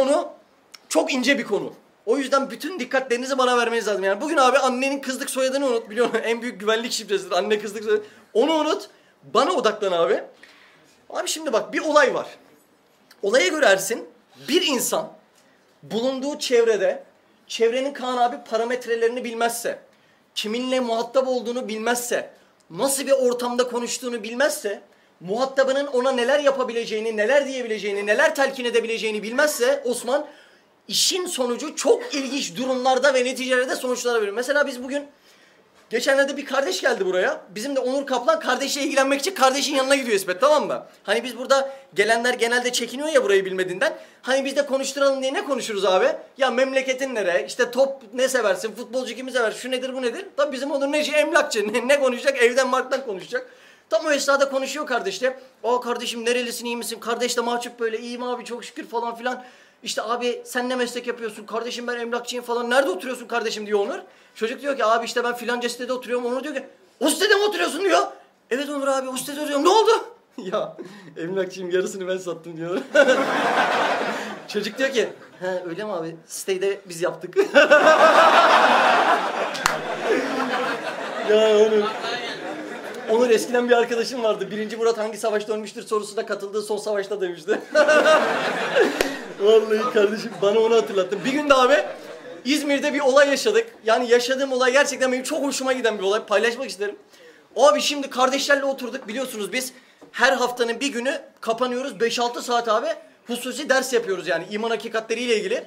Konu çok ince bir konu. O yüzden bütün dikkatlerinizi bana vermeniz lazım. Yani bugün abi annenin kızlık soyadını unut. Biliyorum en büyük güvenlik şifresidir anne kızlık soyadı. Onu unut. Bana odaklan abi. Abi şimdi bak bir olay var. Olaya göre Ersin bir insan bulunduğu çevrede çevrenin Kaan abi parametrelerini bilmezse, kiminle muhatap olduğunu bilmezse, nasıl bir ortamda konuştuğunu bilmezse, muhatabının ona neler yapabileceğini, neler diyebileceğini, neler telkin edebileceğini bilmezse Osman işin sonucu çok ilginç durumlarda ve neticelerde sonuçlara verir. Mesela biz bugün Geçenlerde bir kardeş geldi buraya. Bizim de Onur Kaplan kardeşle ilgilenmek için kardeşin yanına gidiyor İsmet tamam mı? Hani biz burada gelenler genelde çekiniyor ya burayı bilmediğinden. Hani biz de konuşturalım diye ne konuşuruz abi? Ya memleketin nere? İşte top ne seversin? Futbolcu kimi sever? Şu nedir bu nedir? Tabii bizim Onur neci? Emlakçı. Ne, ne konuşacak? Evden marktan konuşacak. Tam o esnada konuşuyor kardeşle. Aa kardeşim nerelisin iyi misin? Kardeş de mahcup böyle iyiyim abi çok şükür falan filan. İşte abi sen ne meslek yapıyorsun? Kardeşim ben emlakçıyım falan. Nerede oturuyorsun kardeşim diyor Onur. Çocuk diyor ki abi işte ben filanca sitede oturuyorum. Onur diyor ki o sitede mi oturuyorsun diyor. Evet Onur abi o sitede oturuyorum. Ne oldu? ya emlakçıyım yarısını ben sattım diyor. Çocuk diyor ki he öyle mi abi? Siteyi de biz yaptık. ya Onur. Onur eskiden bir arkadaşım vardı. Birinci Murat hangi savaşta ölmüştür sorusuna katıldığı son savaşta demişti. Vallahi kardeşim bana onu hatırlattın. Bir gün de abi İzmir'de bir olay yaşadık. Yani yaşadığım olay gerçekten benim çok hoşuma giden bir olay. Paylaşmak isterim. Abi şimdi kardeşlerle oturduk biliyorsunuz biz her haftanın bir günü kapanıyoruz. 5-6 saat abi hususi ders yapıyoruz yani iman hakikatleriyle ilgili.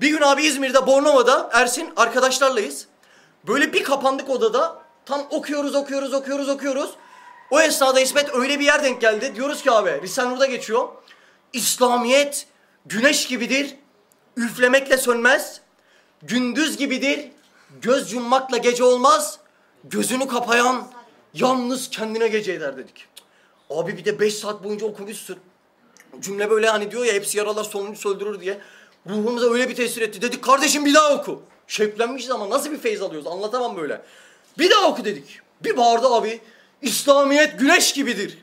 Bir gün abi İzmir'de Bornova'da Ersin arkadaşlarlayız. Böyle bir kapandık odada. Tam okuyoruz okuyoruz okuyoruz okuyoruz. O esnada İsmet öyle bir yer denk geldi. Diyoruz ki abi Risale Nur'da geçiyor. İslamiyet güneş gibidir. Üflemekle sönmez. Gündüz gibidir. Göz yummakla gece olmaz. Gözünü kapayan yalnız kendine gece eder dedik. Abi bir de beş saat boyunca okumuşsun. Cümle böyle hani diyor ya hepsi yaralar sonuncu öldürür diye. Ruhumuza öyle bir tesir etti. Dedik kardeşim bir daha oku. Şevklenmişiz ama nasıl bir feyz alıyoruz anlatamam böyle. Bir daha oku dedik. Bir bağırdı abi. İslamiyet güneş gibidir.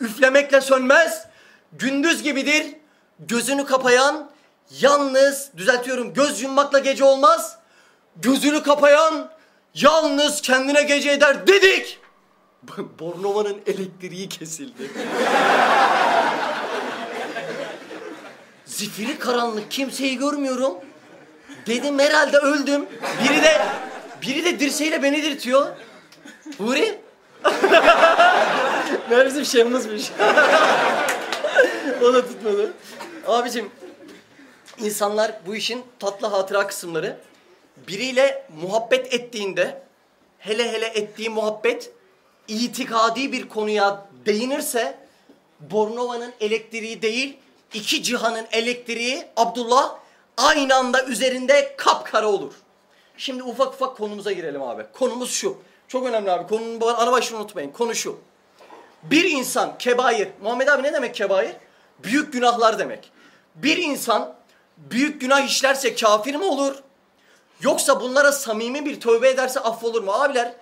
Üflemekle sönmez. Gündüz gibidir. Gözünü kapayan yalnız düzeltiyorum göz yummakla gece olmaz. Gözünü kapayan yalnız kendine gece eder dedik. Bornova'nın elektriği kesildi. Zifiri karanlık kimseyi görmüyorum. Dedim herhalde öldüm. Biri de biri de dirseğiyle beni dirtiyor. Huri? Meğer bizim şemimizmiş. o da tutmadı. Abicim insanlar bu işin tatlı hatıra kısımları. Biriyle muhabbet ettiğinde hele hele ettiği muhabbet itikadi bir konuya değinirse Bornova'nın elektriği değil iki cihanın elektriği Abdullah aynı anda üzerinde kapkara olur. Şimdi ufak ufak konumuza girelim abi. Konumuz şu. Çok önemli abi. Konunun ana başını unutmayın. Konu şu. Bir insan kebair. Muhammed abi ne demek kebair? Büyük günahlar demek. Bir insan büyük günah işlerse kafir mi olur? Yoksa bunlara samimi bir tövbe ederse affolur mu? Abiler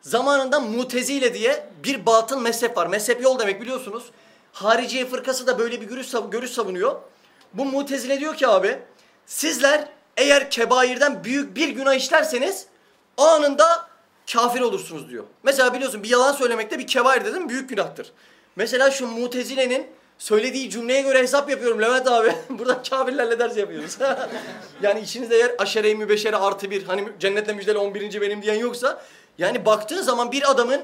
zamanında mutezile diye bir batıl mezhep var. Mezhep yol demek biliyorsunuz. Hariciye fırkası da böyle bir görüş, görüş savunuyor. Bu mutezile diyor ki abi sizler eğer kebairden büyük bir günah işlerseniz anında kafir olursunuz diyor. Mesela biliyorsun bir yalan söylemek de bir kebair dedim büyük günahtır. Mesela şu mutezilenin söylediği cümleye göre hesap yapıyorum Levent abi. Burada kafirlerle ders yapıyoruz. yani içinizde eğer aşere-i mübeşere artı bir hani cennetle müjdeli 11. benim diyen yoksa yani baktığın zaman bir adamın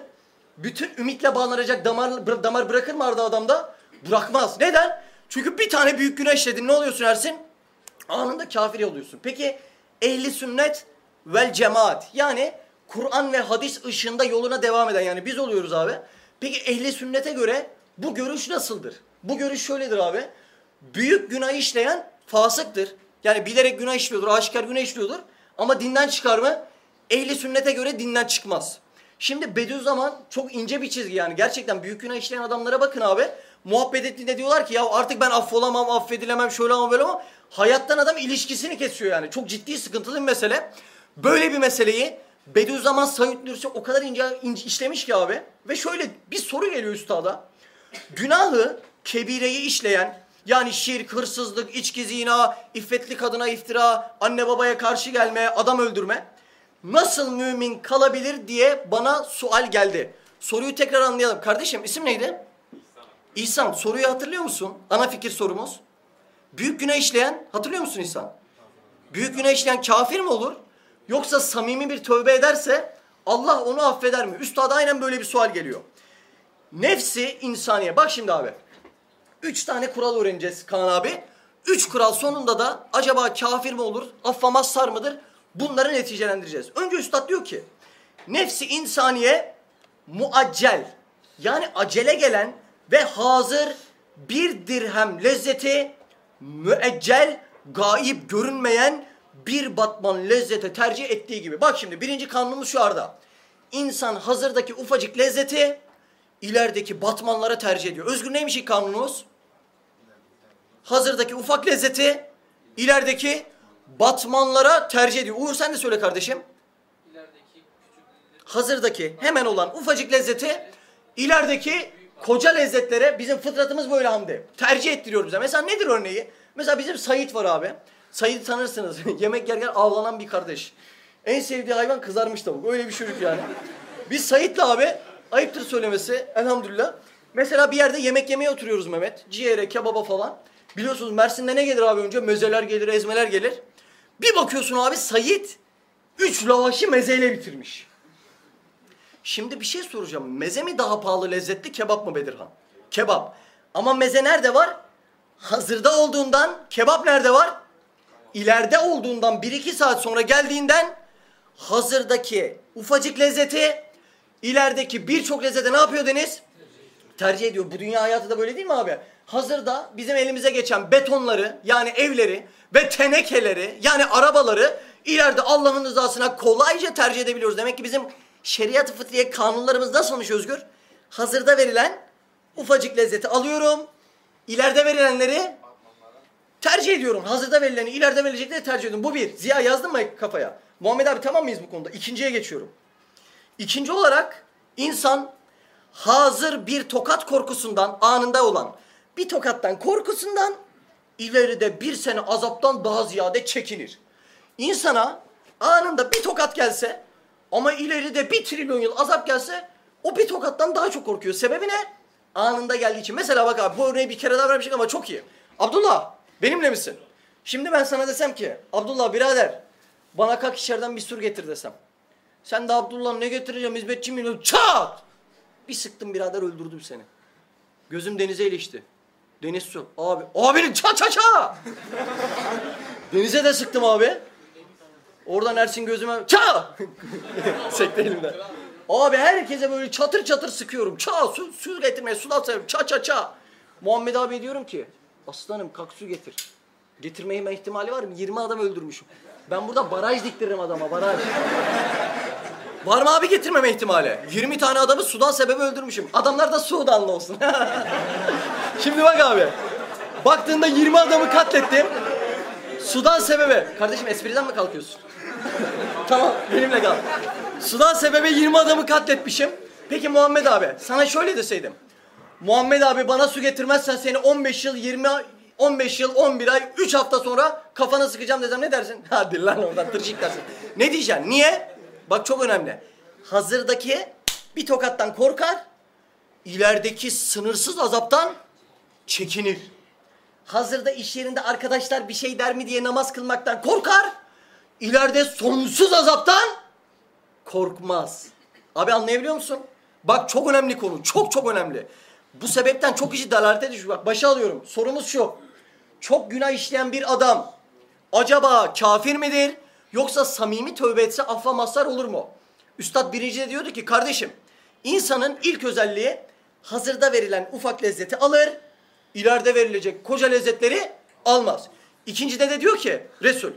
bütün ümitle bağlanacak damar, damar bırakır mı arda adamda? Bırakmaz. Neden? Çünkü bir tane büyük günah işledin. Ne oluyorsun Ersin? Anında kafir oluyorsun. Peki ehli sünnet vel cemaat yani Kur'an ve hadis ışığında yoluna devam eden yani biz oluyoruz abi. Peki ehli sünnete göre bu görüş nasıldır? Bu görüş şöyledir abi. Büyük günah işleyen fasıktır. Yani bilerek günah işliyordur, aşikar günah işliyordur. Ama dinden çıkar mı? Ehli sünnete göre dinden çıkmaz. Şimdi Bediüzzaman çok ince bir çizgi yani. Gerçekten büyük günah işleyen adamlara bakın abi. Muhabbet ettiğinde diyorlar ki ya artık ben affolamam, affedilemem, şöyle ama böyle ama hayattan adam ilişkisini kesiyor yani. Çok ciddi sıkıntılı bir mesele. Böyle bir meseleyi Bediüzzaman Said Nursi o kadar ince, ince işlemiş ki abi. Ve şöyle bir soru geliyor üstada. Günahı, kebireyi işleyen Yani şirk, hırsızlık, içki zina, iffetli kadına iftira, anne babaya karşı gelme, adam öldürme. Nasıl mümin kalabilir diye bana sual geldi. Soruyu tekrar anlayalım. Kardeşim isim neydi? İhsan. soruyu hatırlıyor musun? Ana fikir sorumuz. Büyük günah işleyen hatırlıyor musun İhsan? Büyük günah işleyen kafir mi olur? Yoksa samimi bir tövbe ederse Allah onu affeder mi? Üstada aynen böyle bir sual geliyor. Nefsi insaniye. Bak şimdi abi. Üç tane kural öğreneceğiz Kaan abi. Üç kural sonunda da acaba kafir mi olur, affa mazhar mıdır? Bunları neticelendireceğiz. Önce üstad diyor ki, nefsi insaniye muaccel yani acele gelen ve hazır bir dirhem lezzeti müeccel, gaip görünmeyen bir batman lezzete tercih ettiği gibi. Bak şimdi birinci kanunumuz şu arada. İnsan hazırdaki ufacık lezzeti ilerideki batmanlara tercih ediyor. Özgür neymiş ilk kanunumuz? Hazırdaki ufak lezzeti ilerideki batmanlara tercih ediyor. Uğur sen de söyle kardeşim. Hazırdaki hemen olan ufacık lezzeti ilerideki koca lezzetlere bizim fıtratımız böyle hamdi. Tercih ettiriyor bize. Mesela nedir örneği? Mesela bizim Sait var abi. Sait'i tanırsınız. Yemek yerken avlanan bir kardeş. En sevdiği hayvan kızarmış tavuk. Öyle bir çocuk yani. Biz Sait'le abi ayıptır söylemesi elhamdülillah. Mesela bir yerde yemek yemeye oturuyoruz Mehmet. Ciğere, kebaba falan. Biliyorsunuz Mersin'de ne gelir abi önce? Mezeler gelir, ezmeler gelir. Bir bakıyorsun abi Sait üç lavaşı mezeyle bitirmiş. Şimdi bir şey soracağım. Meze mi daha pahalı lezzetli kebap mı Bedirhan? Kebap. Ama meze nerede var? Hazırda olduğundan kebap nerede var? İleride olduğundan bir iki saat sonra geldiğinden hazırdaki ufacık lezzeti ilerideki birçok lezzete ne yapıyor Deniz? Tercih ediyor. Bu dünya hayatı da böyle değil mi abi? Hazırda bizim elimize geçen betonları yani evleri ve tenekeleri yani arabaları ileride Allah'ın rızasına kolayca tercih edebiliyoruz. Demek ki bizim şeriat-ı fıtriye kanunlarımız nasılmış Özgür? Hazırda verilen ufacık lezzeti alıyorum. İleride verilenleri tercih ediyorum. Hazırda verileni ileride verilecekleri tercih ediyorum. Bu bir. Ziya yazdın mı kafaya? Muhammed abi tamam mıyız bu konuda? İkinciye geçiyorum. İkinci olarak insan hazır bir tokat korkusundan anında olan bir tokattan korkusundan ileride bir sene azaptan daha ziyade çekinir. İnsana anında bir tokat gelse ama ileride bir trilyon yıl azap gelse o bir tokattan daha çok korkuyor. Sebebi ne? Anında geldiği için. Mesela bak abi bu örneği bir kere daha vermişim ama çok iyi. Abdullah benimle misin? Şimdi ben sana desem ki Abdullah birader bana kalk içeriden bir sur getir desem. Sen de Abdullah ne getireceğim hizmetçi miyim? Çat! Bir sıktım birader öldürdüm seni. Gözüm denize ilişti. Deniz su. Abi. Abinin ça ça ça. Denize de sıktım abi. Oradan Ersin gözüme ça. Sekti elimden. Abi herkese böyle çatır çatır sıkıyorum. Ça su, su getirmeye sudan sayıyorum. Ça ça ça. Muhammed abi diyorum ki aslanım kalk su getir. Getirmeyeme ihtimali var mı? 20 adam öldürmüşüm. Ben burada baraj diktiririm adama baraj. Var mı abi getirmeme ihtimali? 20 tane adamı sudan sebebi öldürmüşüm. Adamlar da Sudanlı olsun. Şimdi bak abi. Baktığında 20 adamı katlettim. Sudan sebebi. Kardeşim espriden mi kalkıyorsun? Tamam benimle kal. Sudan sebebi 20 adamı katletmişim. Peki Muhammed abi sana şöyle deseydim. Muhammed abi bana su getirmezsen seni 15 yıl 20 15 yıl 11 ay 3 hafta sonra kafana sıkacağım desem ne dersin? Hadi lan oradan tırcık dersin. Ne diyeceksin? Niye? Bak çok önemli. Hazırdaki bir tokattan korkar, ilerideki sınırsız azaptan çekinir. Hazırda iş yerinde arkadaşlar bir şey der mi diye namaz kılmaktan korkar, ileride sonsuz azaptan korkmaz. Abi anlayabiliyor musun? Bak çok önemli konu, çok çok önemli. Bu sebepten çok kişi dalalete düşüyor. Bak başa alıyorum. Sorumuz şu. Çok günah işleyen bir adam acaba kafir midir? Yoksa samimi tövbe etse affa mazhar olur mu? Üstad birinci de diyordu ki kardeşim insanın ilk özelliği hazırda verilen ufak lezzeti alır, ileride verilecek koca lezzetleri almaz. İkincide de diyor ki Resul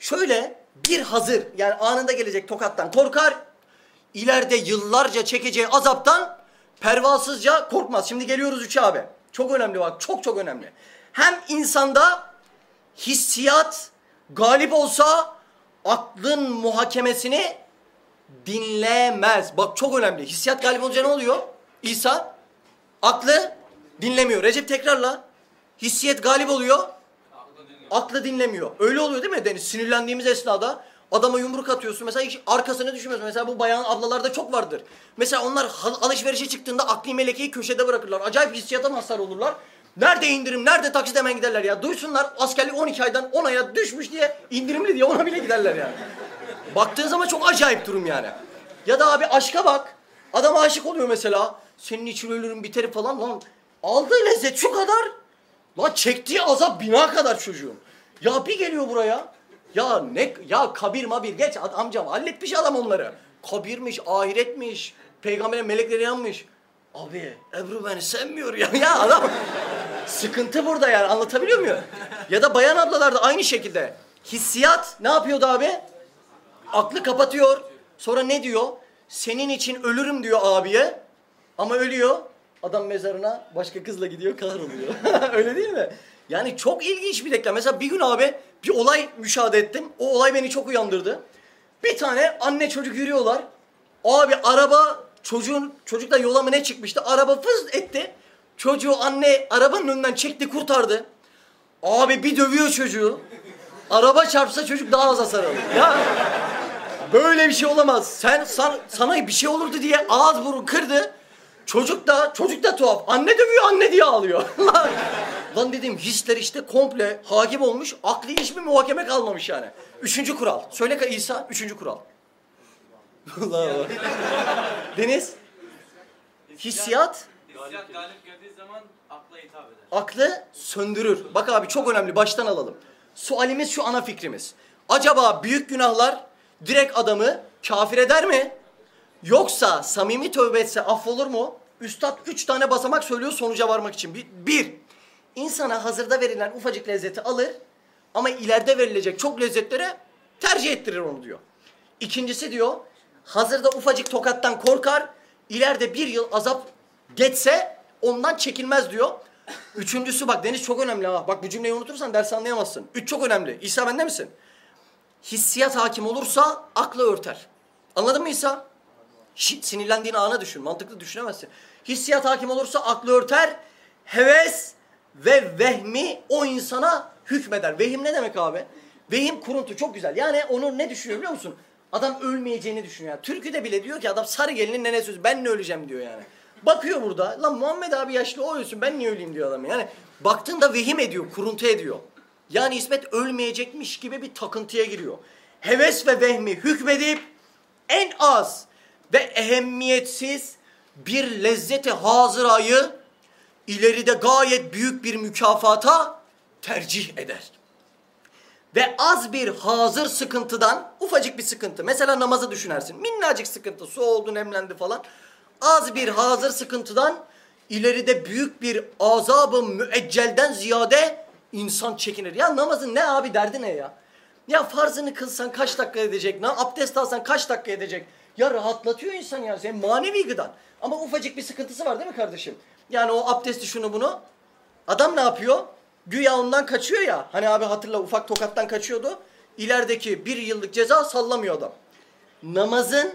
şöyle bir hazır yani anında gelecek tokattan korkar, ileride yıllarca çekeceği azaptan pervasızca korkmaz. Şimdi geliyoruz üçe abi. Çok önemli bak çok çok önemli. Hem insanda hissiyat galip olsa aklın muhakemesini dinlemez. Bak çok önemli. Hissiyat galip olunca ne oluyor? İsa aklı dinlemiyor. Recep tekrarla. Hissiyet galip oluyor. Aklı dinlemiyor. Öyle oluyor değil mi Deniz? Sinirlendiğimiz esnada adama yumruk atıyorsun. Mesela hiç arkasını düşünmüyorsun. Mesela bu bayan ablalarda çok vardır. Mesela onlar alışverişe çıktığında akli melekeyi köşede bırakırlar. Acayip hissiyata mazhar olurlar. Nerede indirim, nerede taksit hemen giderler ya. Duysunlar askerlik 12 aydan 10 aya düşmüş diye indirimli diye ona bile giderler yani. Baktığın zaman çok acayip durum yani. Ya da abi aşka bak. Adam aşık oluyor mesela. Senin için ölürüm biterim falan lan. Aldığı lezzet şu kadar. Lan çektiği azap bina kadar çocuğun. Ya bir geliyor buraya. Ya ne ya kabir mabir geç amcam halletmiş adam onları. Kabirmiş, ahiretmiş, peygamberin melekleri yanmış. Abi Ebru beni sevmiyor ya. Ya adam sıkıntı burada yani anlatabiliyor muyum? Ya da bayan ablalar da aynı şekilde. Hissiyat ne yapıyordu abi? Aklı kapatıyor. Sonra ne diyor? Senin için ölürüm diyor abiye. Ama ölüyor. Adam mezarına başka kızla gidiyor kahroluyor. Öyle değil mi? Yani çok ilginç bir denklem. Mesela bir gün abi bir olay müşahede ettim. O olay beni çok uyandırdı. Bir tane anne çocuk yürüyorlar. Abi araba çocuğun çocukla yola mı ne çıkmıştı? Araba fız etti. Çocuğu anne arabanın önünden çekti kurtardı. Abi bir dövüyor çocuğu. Araba çarpsa çocuk daha az hasar alır. Ya Böyle bir şey olamaz. Sen san- sana bir şey olurdu diye ağız burun kırdı. Çocuk da çocuk da tuhaf. Anne dövüyor anne diye ağlıyor. Lan- Lan dedim hisler işte komple hakim olmuş. Akli hiçbir muhakeme kalmamış yani. Üçüncü kural. Söyle ka- İsa. Üçüncü kural. Allah Allah. Deniz. Hissiyat Hissiyat galip geldiği zaman akla hitap eder. aklı söndürür. Bak abi çok önemli baştan alalım. Sualimiz şu ana fikrimiz. Acaba büyük günahlar direkt adamı kafir eder mi? Yoksa samimi tövbe etse affolur mu? Üstad üç tane basamak söylüyor sonuca varmak için. Bir, bir insana hazırda verilen ufacık lezzeti alır ama ileride verilecek çok lezzetlere tercih ettirir onu diyor. İkincisi diyor hazırda ufacık tokattan korkar ileride bir yıl azap geçse ondan çekilmez diyor. Üçüncüsü bak Deniz çok önemli ha. Bak bu cümleyi unutursan ders anlayamazsın. Üç çok önemli. İsa bende misin? Hissiyat hakim olursa aklı örter. Anladın mı İsa? Sinirlendiğin ana düşün. Mantıklı düşünemezsin. Hissiyat hakim olursa aklı örter. Heves ve vehmi o insana hükmeder. Vehim ne demek abi? Vehim kuruntu çok güzel. Yani onu ne düşünüyor biliyor musun? Adam ölmeyeceğini düşünüyor. Yani Türküde bile diyor ki adam sarı gelinin nene sözü ben ne öleceğim diyor yani. Bakıyor burada lan Muhammed abi yaşlı o ölsün ben niye öleyim diyor adam. Yani baktığında vehim ediyor, kuruntu ediyor. Yani İsmet ölmeyecekmiş gibi bir takıntıya giriyor. Heves ve vehmi hükmedip en az ve ehemmiyetsiz bir lezzeti hazırayı ileride gayet büyük bir mükafata tercih eder. Ve az bir hazır sıkıntıdan, ufacık bir sıkıntı. Mesela namazı düşünersin. Minnacık sıkıntı, su oldu, nemlendi falan. Az bir hazır sıkıntıdan ileride büyük bir azabı müeccelden ziyade insan çekinir. Ya namazın ne abi derdi ne ya? Ya farzını kılsan kaç dakika edecek? Ne abdest alsan kaç dakika edecek? Ya rahatlatıyor insan ya. Senin manevi gıdan. Ama ufacık bir sıkıntısı var değil mi kardeşim? Yani o abdesti şunu bunu. Adam ne yapıyor? Güya ondan kaçıyor ya. Hani abi hatırla ufak tokattan kaçıyordu. İlerideki bir yıllık ceza sallamıyor adam. Namazın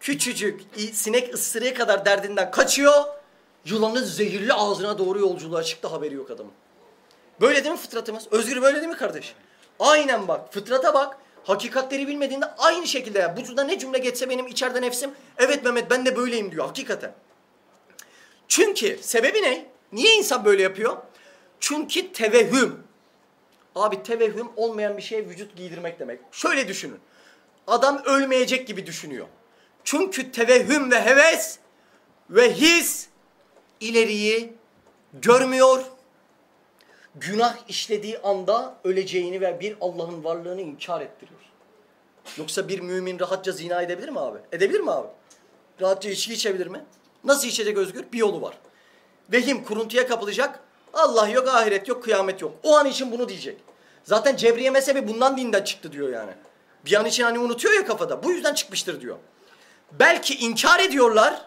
küçücük sinek ısırığı kadar derdinden kaçıyor. Yılanın zehirli ağzına doğru yolculuğa çıktı haberi yok adamın. Böyle değil mi fıtratımız? Özgür böyle değil mi kardeş? Aynen bak fıtrata bak. Hakikatleri bilmediğinde aynı şekilde ya. Bu cümle ne cümle geçse benim içeride nefsim evet Mehmet ben de böyleyim diyor hakikaten. Çünkü sebebi ne? Niye insan böyle yapıyor? Çünkü tevehüm. Abi tevehüm olmayan bir şeye vücut giydirmek demek. Şöyle düşünün. Adam ölmeyecek gibi düşünüyor. Çünkü tevehüm ve heves ve his ileriyi görmüyor. Günah işlediği anda öleceğini ve bir Allah'ın varlığını inkar ettiriyor. Yoksa bir mümin rahatça zina edebilir mi abi? Edebilir mi abi? Rahatça içki içebilir mi? Nasıl içecek özgür? Bir yolu var. Vehim kuruntuya kapılacak. Allah yok, ahiret yok, kıyamet yok. O an için bunu diyecek. Zaten Cebriye mezhebi bundan dinden çıktı diyor yani. Bir an için hani unutuyor ya kafada. Bu yüzden çıkmıştır diyor. Belki inkar ediyorlar.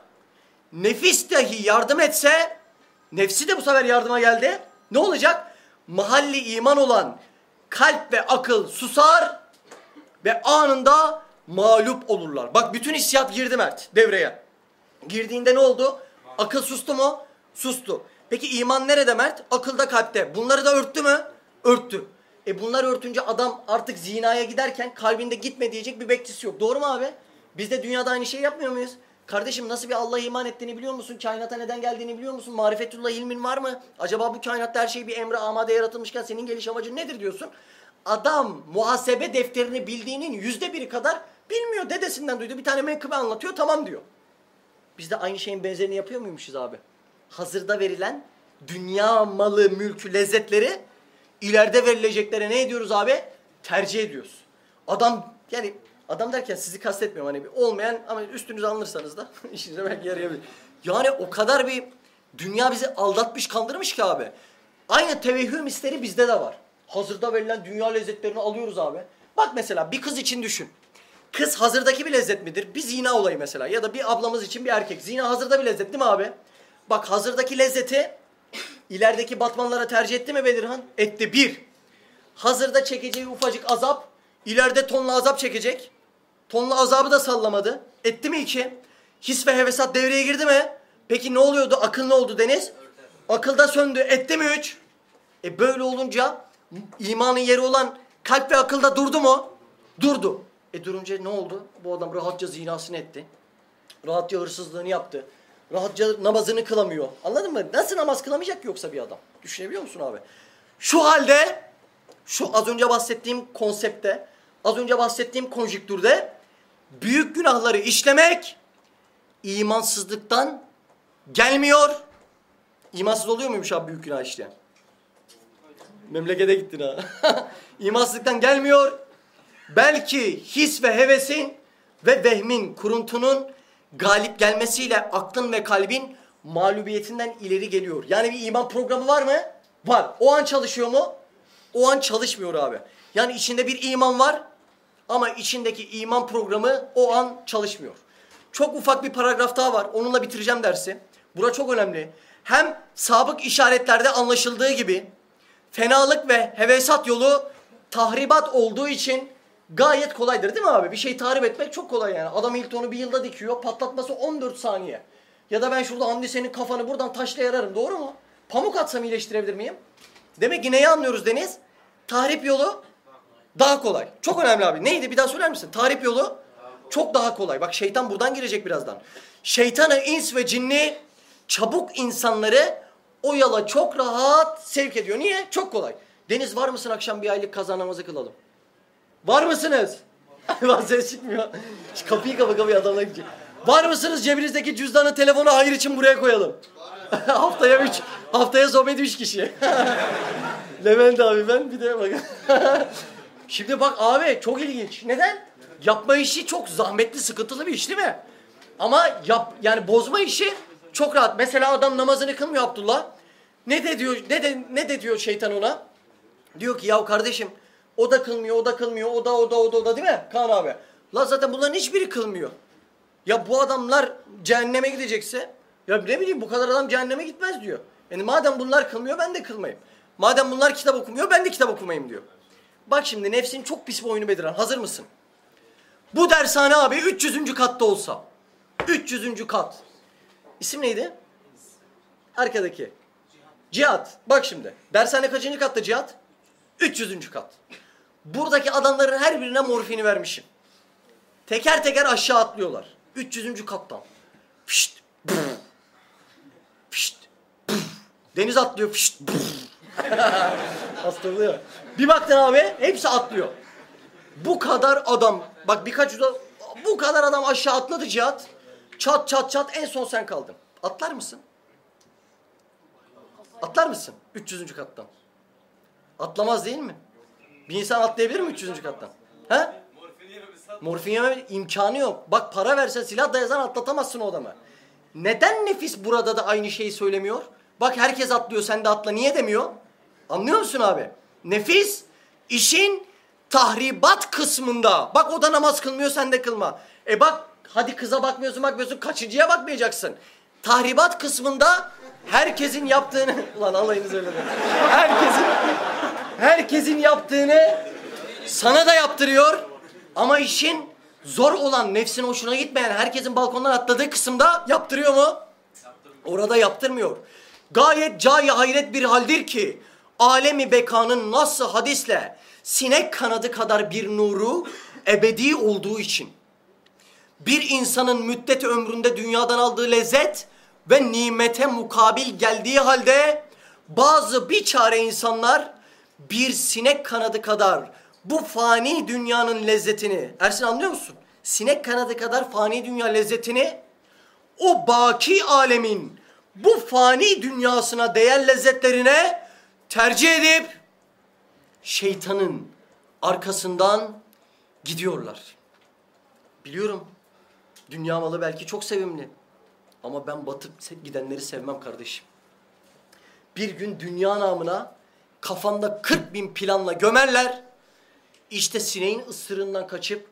Nefis dahi yardım etse, nefsi de bu sefer yardıma geldi. Ne olacak? Mahalli iman olan kalp ve akıl susar ve anında mağlup olurlar. Bak bütün hissiyat girdi Mert devreye. Girdiğinde ne oldu? Akıl sustu mu? Sustu. Peki iman nerede Mert? Akılda kalpte. Bunları da örttü mü? Örttü. E bunlar örtünce adam artık zinaya giderken kalbinde gitme diyecek bir beklisi yok. Doğru mu abi? Biz de dünyada aynı şeyi yapmıyor muyuz? Kardeşim nasıl bir Allah'a iman ettiğini biliyor musun? Kainata neden geldiğini biliyor musun? Marifetullah ilmin var mı? Acaba bu kainatta her şey bir emre amade yaratılmışken senin geliş amacın nedir diyorsun? Adam muhasebe defterini bildiğinin yüzde biri kadar bilmiyor. Dedesinden duydu bir tane menkıbe anlatıyor tamam diyor. Biz de aynı şeyin benzerini yapıyor muymuşuz abi? Hazırda verilen dünya malı, mülkü, lezzetleri ileride verilecekleri ne ediyoruz abi? Tercih ediyoruz. Adam yani adam derken sizi kastetmiyorum hani olmayan ama üstünüze alınırsanız da işinize belki yarayabilir. Yani o kadar bir dünya bizi aldatmış kandırmış ki abi. Aynı tevehhüm isteri bizde de var. Hazırda verilen dünya lezzetlerini alıyoruz abi. Bak mesela bir kız için düşün. Kız hazırdaki bir lezzet midir? Bir zina olayı mesela ya da bir ablamız için bir erkek. Zina hazırda bir lezzet değil mi abi? Bak hazırdaki lezzeti ilerideki batmanlara tercih etti mi Belirhan? Etti. Bir, hazırda çekeceği ufacık azap ileride tonlu azap çekecek. Tonlu azabı da sallamadı. Etti mi iki? His ve hevesat devreye girdi mi? Peki ne oluyordu? Akıl ne oldu Deniz? Akılda söndü. Etti mi üç? E böyle olunca imanın yeri olan kalp ve akılda durdu mu? Durdu. E durunca ne oldu? Bu adam rahatça zinasını etti. Rahatça hırsızlığını yaptı. Rahatça namazını kılamıyor. Anladın mı? Nasıl namaz kılamayacak yoksa bir adam? Düşünebiliyor musun abi? Şu halde, şu az önce bahsettiğim konsepte, az önce bahsettiğim konjüktürde büyük günahları işlemek imansızlıktan gelmiyor. İmansız oluyor muymuş abi büyük günah işleyen? Memlekete gittin ha. İmansızlıktan gelmiyor. Belki his ve hevesin ve vehmin, kuruntunun galip gelmesiyle aklın ve kalbin mağlubiyetinden ileri geliyor. Yani bir iman programı var mı? Var. O an çalışıyor mu? O an çalışmıyor abi. Yani içinde bir iman var ama içindeki iman programı o an çalışmıyor. Çok ufak bir paragraf daha var. Onunla bitireceğim dersi. Bura çok önemli. Hem sabık işaretlerde anlaşıldığı gibi fenalık ve hevesat yolu tahribat olduğu için gayet kolaydır değil mi abi? Bir şey tahrip etmek çok kolay yani. Adam Hilton'u bir yılda dikiyor. Patlatması 14 saniye. Ya da ben şurada Hamdi senin kafanı buradan taşla yararım. Doğru mu? Pamuk atsam iyileştirebilir miyim? Demek ki neyi anlıyoruz Deniz? Tahrip yolu daha kolay. Çok önemli abi. Neydi bir daha söyler misin? Tahrip yolu çok daha kolay. Bak şeytan buradan girecek birazdan. Şeytanı, ins ve cinni çabuk insanları o yola çok rahat sevk ediyor. Niye? Çok kolay. Deniz var mısın akşam bir aylık kaza namazı kılalım? Var mısınız? Ses çıkmıyor. Şu kapıyı kapı kapıyı adamla gidecek. Var mısınız cebinizdeki cüzdanı telefonu hayır için buraya koyalım. haftaya üç, haftaya sohbet üç kişi. Levent abi ben bir de bak. Şimdi bak abi çok ilginç. Neden? Yapma işi çok zahmetli, sıkıntılı bir iş değil mi? Ama yap yani bozma işi çok rahat. Mesela adam namazını kılmıyor Abdullah. Ne de diyor ne de ne de diyor şeytan ona? Diyor ki ya kardeşim o da kılmıyor, o da kılmıyor, o da o da o da o da değil mi? Kaan abi. La zaten bunların hiçbiri kılmıyor. Ya bu adamlar cehenneme gidecekse ya ne bileyim bu kadar adam cehenneme gitmez diyor. Yani madem bunlar kılmıyor ben de kılmayayım. Madem bunlar kitap okumuyor ben de kitap okumayayım diyor. Bak şimdi nefsin çok pis bir oyunu Bediran. Hazır mısın? Bu dershane abi 300. katta olsa. 300. kat. İsim neydi? Arkadaki. Cihat. Bak şimdi. Dershane kaçıncı katta Cihat? 300. kat. Buradaki adamların her birine morfini vermişim. Teker teker aşağı atlıyorlar. 300. kattan. Fişt. Brr. Deniz atlıyor. Fişt. Hastalıyor. Bir baktın abi hepsi atlıyor. Bu kadar adam bak birkaç yüz bu kadar adam aşağı atladı Cihat. Çat çat çat en son sen kaldın. Atlar mısın? Atlar mısın 300. kattan? Atlamaz değil mi? Bir insan atlayabilir mi 300. kattan? He? Morfin yeme imkanı yok. Bak para versen silah dayasan atlatamazsın o adamı. Neden nefis burada da aynı şeyi söylemiyor? Bak herkes atlıyor sen de atla niye demiyor? Anlıyor musun abi? Nefis işin tahribat kısmında. Bak o da namaz kılmıyor sen de kılma. E bak hadi kıza bakmıyorsun bakmıyorsun kaçıncıya bakmayacaksın. Tahribat kısmında herkesin yaptığını... Ulan alayınız öyle de. Herkesin, herkesin yaptığını sana da yaptırıyor. Ama işin zor olan, nefsin hoşuna gitmeyen, herkesin balkondan atladığı kısımda yaptırıyor mu? Orada yaptırmıyor. Gayet cayi hayret bir haldir ki alemi bekanın nasıl hadisle sinek kanadı kadar bir nuru ebedi olduğu için bir insanın müddet ömründe dünyadan aldığı lezzet ve nimete mukabil geldiği halde bazı bir çare insanlar bir sinek kanadı kadar bu fani dünyanın lezzetini Ersin anlıyor musun? Sinek kanadı kadar fani dünya lezzetini o baki alemin bu fani dünyasına değer lezzetlerine tercih edip şeytanın arkasından gidiyorlar. Biliyorum dünya malı belki çok sevimli ama ben batıp gidenleri sevmem kardeşim. Bir gün dünya namına kafanda 40 bin planla gömerler. İşte sineğin ısırığından kaçıp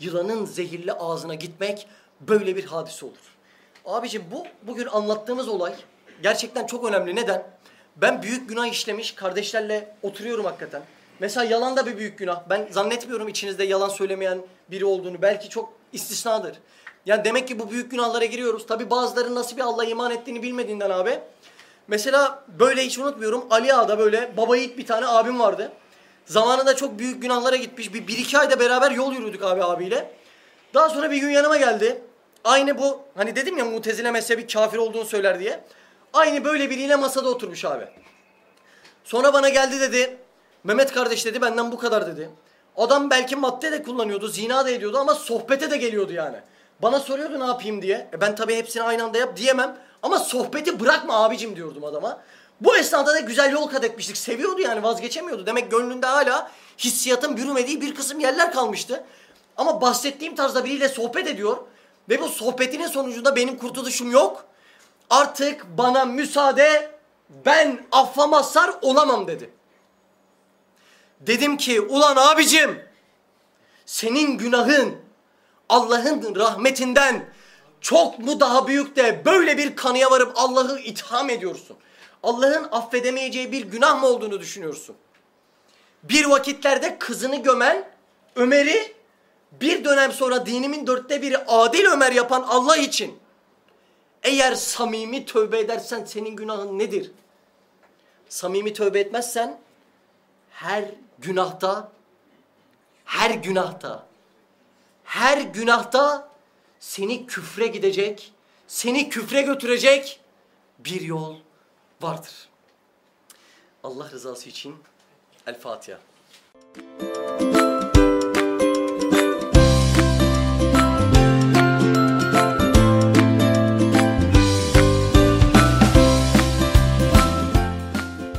yılanın zehirli ağzına gitmek böyle bir hadise olur. Abicim bu bugün anlattığımız olay gerçekten çok önemli. Neden? Ben büyük günah işlemiş kardeşlerle oturuyorum hakikaten. Mesela yalan da bir büyük günah. Ben zannetmiyorum içinizde yalan söylemeyen biri olduğunu. Belki çok istisnadır. Yani demek ki bu büyük günahlara giriyoruz. Tabi bazıların nasıl bir Allah'a iman ettiğini bilmediğinden abi. Mesela böyle hiç unutmuyorum. Ali Ağa'da böyle baba yiğit bir tane abim vardı. Zamanında çok büyük günahlara gitmiş. Bir, bir iki ayda beraber yol yürüdük abi abiyle. Daha sonra bir gün yanıma geldi. Aynı bu hani dedim ya mutezile mezhebi kafir olduğunu söyler diye. Aynı böyle biriyle masada oturmuş abi. Sonra bana geldi dedi. Mehmet kardeş dedi benden bu kadar dedi. Adam belki madde de kullanıyordu, zina da ediyordu ama sohbete de geliyordu yani. Bana soruyordu ne yapayım diye. E ben tabii hepsini aynı anda yap diyemem. Ama sohbeti bırakma abicim diyordum adama. Bu esnada da güzel yol kat etmiştik. Seviyordu yani vazgeçemiyordu. Demek gönlünde hala hissiyatın bürümediği bir kısım yerler kalmıştı. Ama bahsettiğim tarzda biriyle sohbet ediyor. Ve bu sohbetinin sonucunda benim kurtuluşum yok. Artık bana müsaade ben affa mazhar olamam dedi. Dedim ki ulan abicim senin günahın Allah'ın rahmetinden çok mu daha büyük de böyle bir kanıya varıp Allah'ı itham ediyorsun? Allah'ın affedemeyeceği bir günah mı olduğunu düşünüyorsun? Bir vakitlerde kızını gömen Ömer'i bir dönem sonra dinimin dörtte biri adil Ömer yapan Allah için eğer samimi tövbe edersen senin günahın nedir? Samimi tövbe etmezsen her günahta her günahta her günahta seni küfre gidecek, seni küfre götürecek bir yol vardır. Allah rızası için El Fatiha.